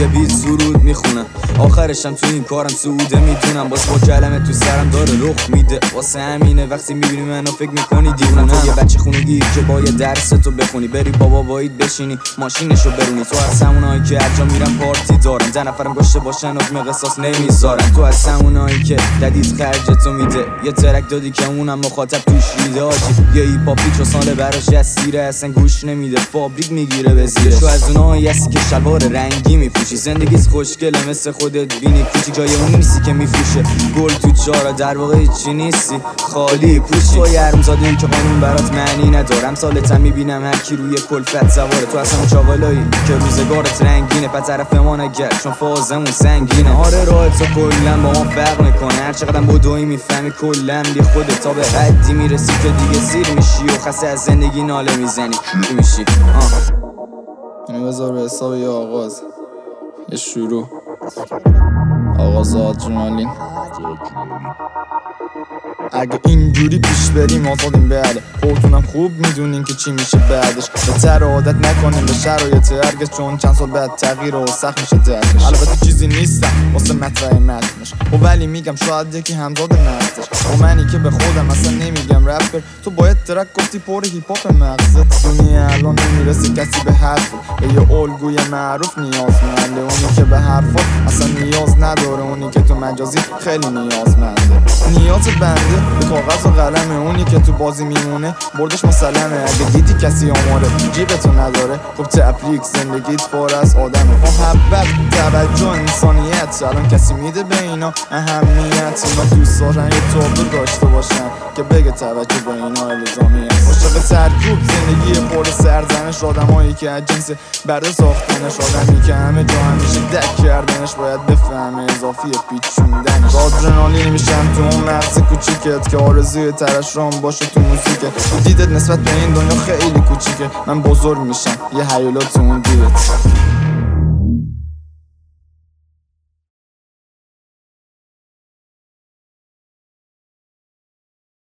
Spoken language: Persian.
روی بیت سرود می‌خونم. آخرشم تو این کارم سعوده می‌دونم باز با کلمه تو سرم داره رخ میده. واسه همینه وقتی می‌بینی منو فکر می‌کنی دیوونم یه بچه خونگی که با یه درس تو بخونی. بری بابا باید بشینی ماشینشو برونی. تو از همونایی که هر جا میرم پارتی دارم ده نفرم گشته باشن حکم قصاص نمی‌ذارم تو از همونایی که ددید خرج میده. یه ترک دادی که اونم مخاطب توش ریده آجی یه ایپاپی چو سال براش اسیره اصلا گوش نمیده. فابریک می‌گیره به زیرش. تو از اونایی هستی که شلوار رنگی میپوشی. زندگیت خوشگله مثل خودت بینی کوچیک جای اون نیستی که میفروشه. گل تو جارا در واقع چی نیستی. خالی پوشی تو یرم زاده که قانون برات معنی ندارم. سالتم می‌بینم هر کی روی کلفت سواره. تو اصلا چاقالایی که روزگارت رنگینه. پس طرف ما نگرد چون فازمون سنگینه. آره راه تو کلا با ما فرق می‌کنه. هر چقدر بدوی می‌فهمی کلا بی خودت تا به حدی می‌رسی که دیگه سیر میشی و خسته از زندگی ناله می‌زنی. میشی. آه. اینو بذار به حساب یه آغاز. یه شروع. آغاز آدرنالین اگه اینجوری پیش بریم آزادیم بله خودتونم خوب می‌دونین که چی میشه بعدش. بهتر عادت نکنیم به شرایط هرگز چون چند سال بعد تغییر و سخت میشه درکش. البته چیزی نیستم واسه مطرح متنش. و ولی میگم شاید یکی همزاد مستش و منی که به خودم اصلا نمیگم رپر تو باید ترک گفتی پر هیپ مغزت دنیا الان نمی‌رسه کسی به حرف. به یه الگوی معروف نیازمنده اونی که به حرفات اصلا نیاز نداره. اونی که تو مجازی خیلی نیازمنده. نیاز بنده به کاغذ و قلمه اونی که تو بازی میمونه. بردش مسلمه اگه دیدی کسی آماره جیبتو نداره. خب تبریک زندگیت پر از آدمه محبت توجه انسانیت. الان کسی میده به اینا اهمیت. اینا دوست دارن یه تابلو داشته باشن که بگه توجه به اینا الزامی عاشق سرکوب زندگی پر سرزنش آدمایی که از جنس برده ساختنش. آدمی که همه جا همیشه دک کردنش باید بفهمه. اضافی پیچوندنش آدرنالین میشم تو اون مغز کوچیکت که آرزوی ترشرام باشه تو موسیقه دیدت نسبت به این دنیا خیلی کوچیکه. من بزرگ میشم. یه حیولا تو اون دیرت